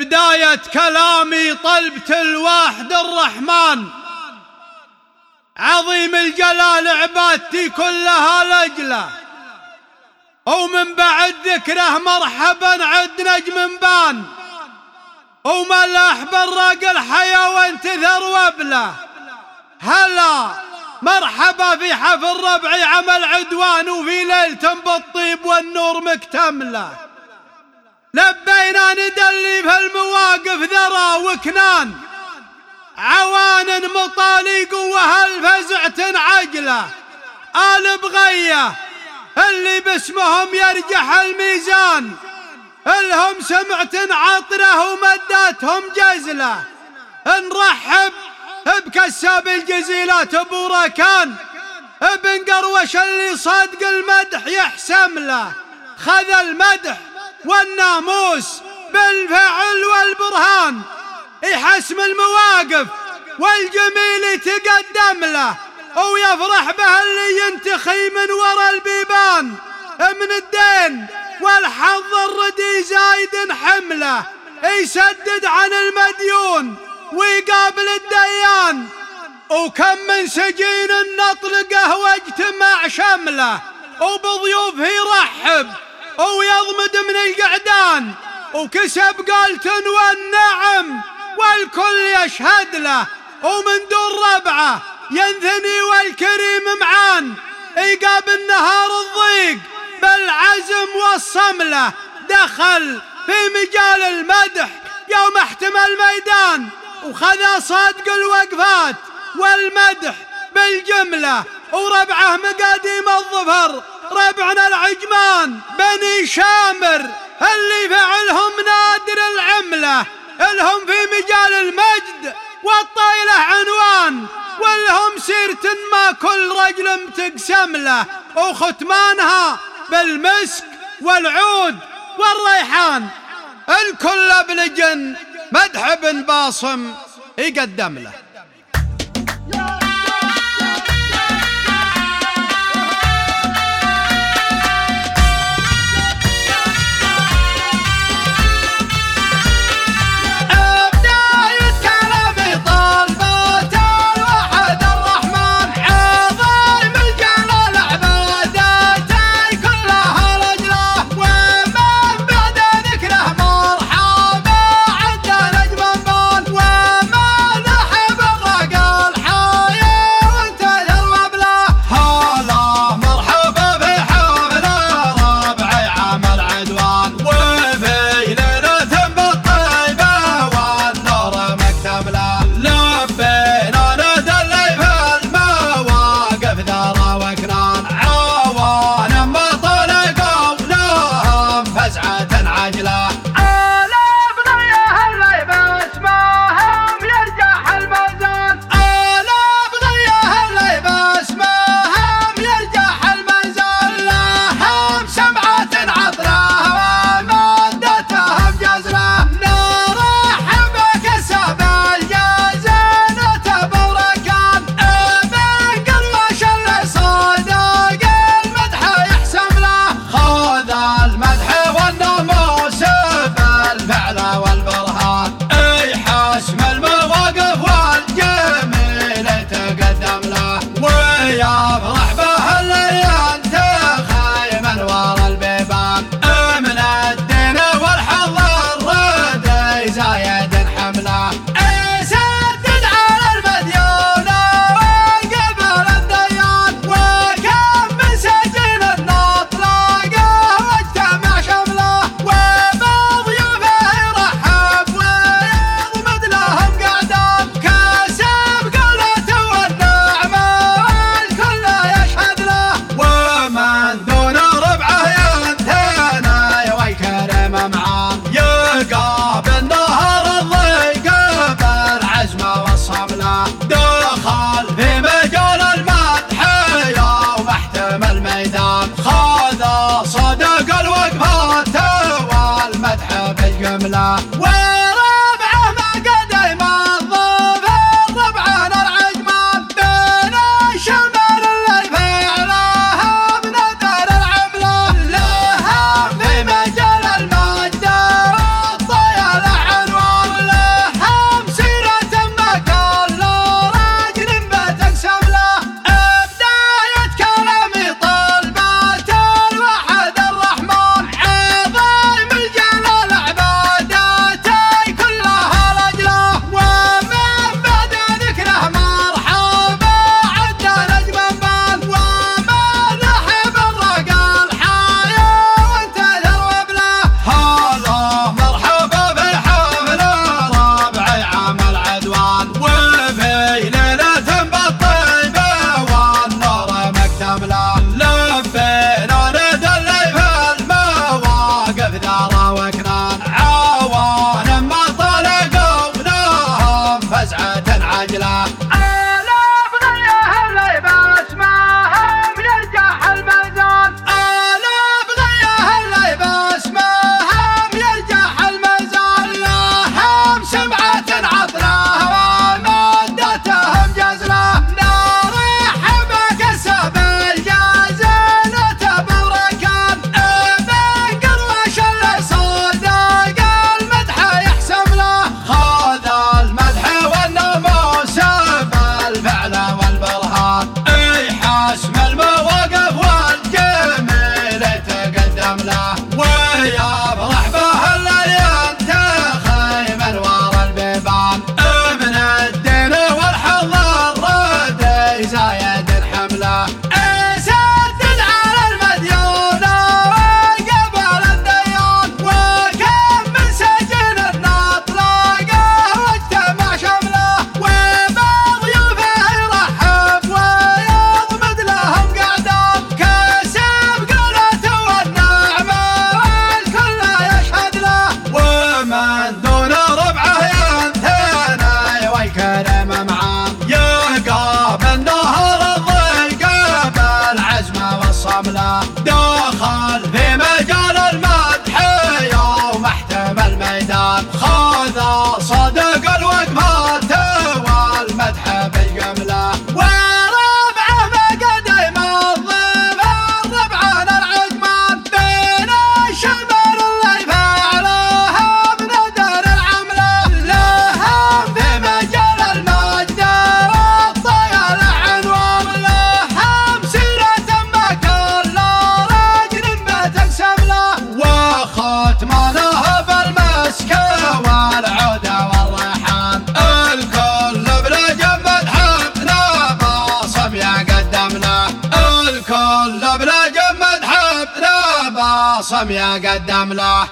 بداية كلامي طلبت الواحد الرحمن. عظيم الجلال عبادتي كلها لجلة. ومن بعد ذكره مرحبا عد نجم بان. وملح براق الحياة وانتثر وبله هلا مرحبا في حفل ربعي عمل عدوان وفي ليلة بالطيب والنور مكتملة. لبينا ندلي وكنان. عوان مطاليق وهل فزعة عجلة آل بغية اللي باسمهم يرجح الميزان. الهم سمعت عطره ومداتهم جزله. نرحب بكساب الجزيلات ابو ركان ابن قروش اللي صدق المدح يحسم له. خذ المدح والناموس بالفعل يحسم المواقف والجميل يتقدم له ويفرح به اللي ينتخي من ورا البيبان. من الدين والحظ الردي زايد حمله يسدد عن المديون ويقابل الديان. وكم من سجين نطلقه واجتمع شمله وبضيوفه يرحب ويضمد من القعدان. وكسب قالت والنعم والكل يشهد له. ومن دون ربعة ينثني والكريم معان. يقابل نهار الضيق بالعزم والصملة. دخل في مجال المدح يوم احتمى الميدان. وخذ صادق الوقفات والمدح بالجملة. وربعة مقاديم الظفر ربعنا العجمان. بني شامر اللي فعلهم نادر العملة. إلهم في مجال المجد والطايلة عنوان والهم سيرة ما كل رجل متقسم له وختمانها بالمسك والعود والريحان. الكل بلجن مدح بن باصم يقدم له. dejar باصم يا قدم له.